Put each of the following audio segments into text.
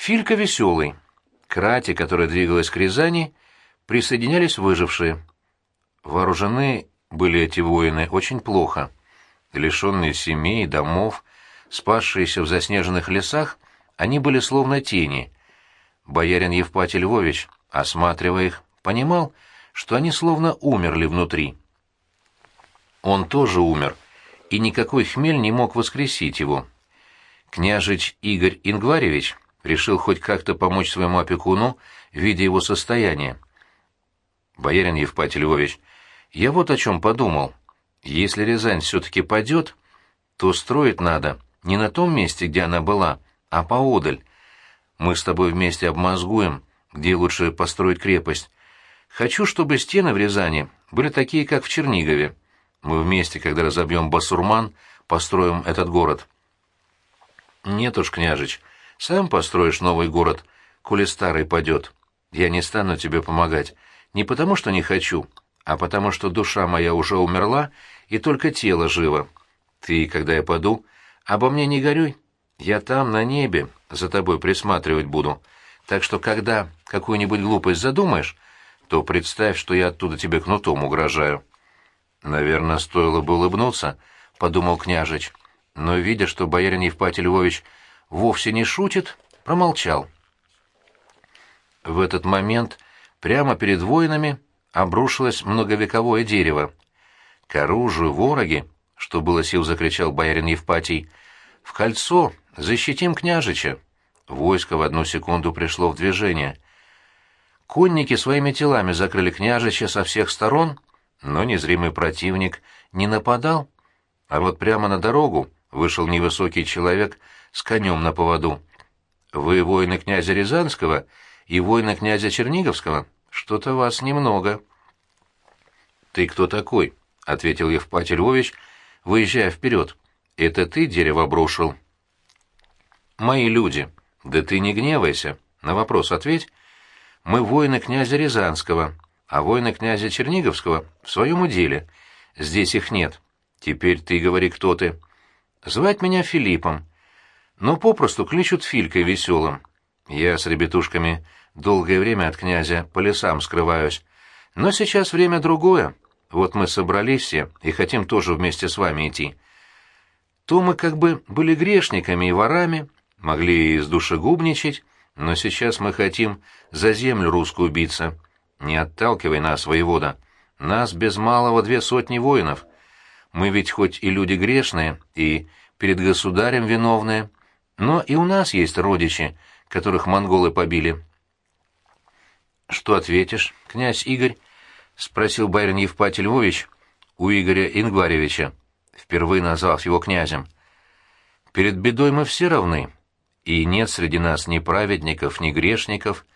Филька веселый. К рати, которая двигалась к Рязани, присоединялись выжившие. Вооружены были эти воины очень плохо. Лишенные семей, домов, спасшиеся в заснеженных лесах, они были словно тени. Боярин Евпатий Львович, осматривая их, понимал, что они словно умерли внутри. Он тоже умер, и никакой хмель не мог воскресить его. Княжич Игорь Ингваревич решил хоть как-то помочь своему опекуну, видя его состояние. «Боярин Евпатий Львович, я вот о чем подумал. Если Рязань все-таки падет, то строить надо не на том месте, где она была, а поодаль. Мы с тобой вместе обмозгуем, где лучше построить крепость. Хочу, чтобы стены в Рязани были такие, как в Чернигове. Мы вместе, когда разобьем Басурман, построим этот город». «Нет уж, княжич, сам построишь новый город, коли старый падет. Я не стану тебе помогать, не потому что не хочу, а потому что душа моя уже умерла, и только тело живо. Ты, когда я паду, обо мне не горюй. Я там, на небе, за тобой присматривать буду. Так что, когда какую-нибудь глупость задумаешь, то представь, что я оттуда тебе кнутом угрожаю». «Наверное, стоило бы улыбнуться», — подумал княжич но, видя, что боярин Евпатий Львович вовсе не шутит, промолчал. В этот момент прямо перед воинами обрушилось многовековое дерево. «К оружию, вороги!» — что было сил, закричал боярин Евпатий. «В кольцо! Защитим княжича!» Войско в одну секунду пришло в движение. Конники своими телами закрыли княжича со всех сторон, но незримый противник не нападал. А вот прямо на дорогу вышел невысокий человек с конем на поводу. «Вы воины князя Рязанского и воины князя Черниговского? Что-то вас немного». «Ты кто такой?» — ответил Евпатий Львович, выезжая вперед. «Это ты дерево обрушил?» «Мои люди. Да ты не гневайся. На вопрос ответь. Мы воины князя Рязанского, а воины князя Черниговского в своем уделе. Здесь их нет. Теперь ты говори, кто ты». Звать меня Филиппом, но попросту кличут Филькой веселым. Я с ребятушками долгое время от князя по лесам скрываюсь. Но сейчас время другое. Вот мы собрались все и хотим тоже вместе с вами идти. То мы как бы были грешниками и ворами, могли и с душегубничать, но сейчас мы хотим за землю русскую биться. Не отталкивай нас, воевода. Нас без малого две сотни воинов. Мы ведь хоть и люди грешные, и перед государем виновные, но и у нас есть родичи, которых монголы побили. «Что ответишь, князь Игорь?» — спросил барин Евпатий Львович у Игоря Ингваревича, впервые назвав его князем. «Перед бедой мы все равны, и нет среди нас ни праведников, ни грешников.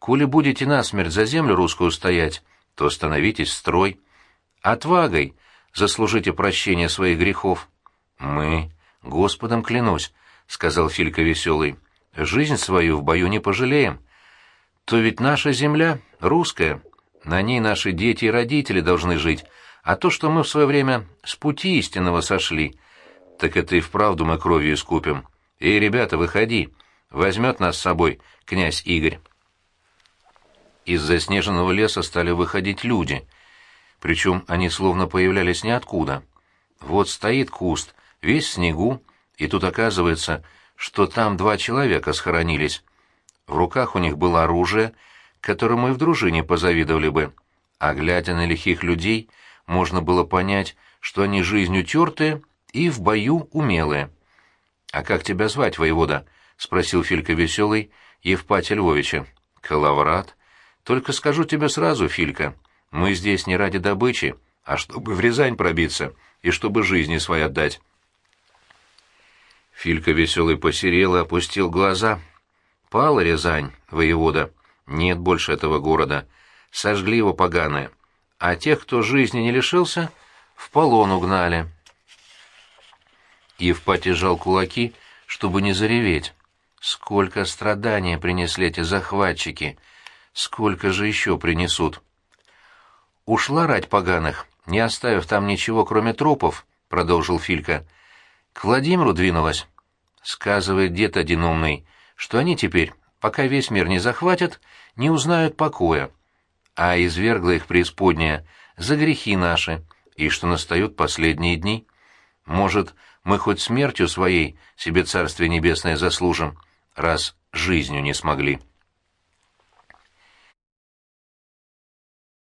Коли будете насмерть за землю русскую стоять, то становитесь в строй. Отвагой!» заслужите прощения своих грехов. Мы, Господом клянусь, — сказал Филька веселый, — жизнь свою в бою не пожалеем. То ведь наша земля русская, на ней наши дети и родители должны жить, а то, что мы в свое время с пути истинного сошли, так это и вправду мы кровью искупим. Эй, ребята, выходи, возьмет нас с собой князь Игорь. Из заснеженного леса стали выходить люди — причем они словно появлялись ниоткуда. Вот стоит куст, весь в снегу, и тут оказывается, что там два человека схоронились. В руках у них было оружие, которому и в дружине позавидовали бы. А глядя на лихих людей, можно было понять, что они жизнью тертые и в бою умелые. «А как тебя звать, воевода?» — спросил Филька Веселый Евпатия Львовича. «Калаврат. Только скажу тебе сразу, Филька, мы здесь не ради добычи, а чтобы в Рязань пробиться и чтобы жизни свои отдать. Филька веселый посерел и опустил глаза. Пала Рязань, воевода. Нет больше этого города. Сожгли его поганые. А тех, кто жизни не лишился, в полон угнали. Евпатий сжал кулаки, чтобы не зареветь. Сколько страдания принесли эти захватчики! Сколько же еще принесут! «Ушла рать поганых, не оставив там ничего, кроме трупов», — продолжил Филька. «К Владимиру двинулась. Сказывает дед один умный, что они теперь пока весь мир не захватят, не узнают покоя, а извергла их преисподняя за грехи наши, и что настают последние дни. Может, мы хоть смертью своей себе Царствие Небесное заслужим, раз жизнью не смогли».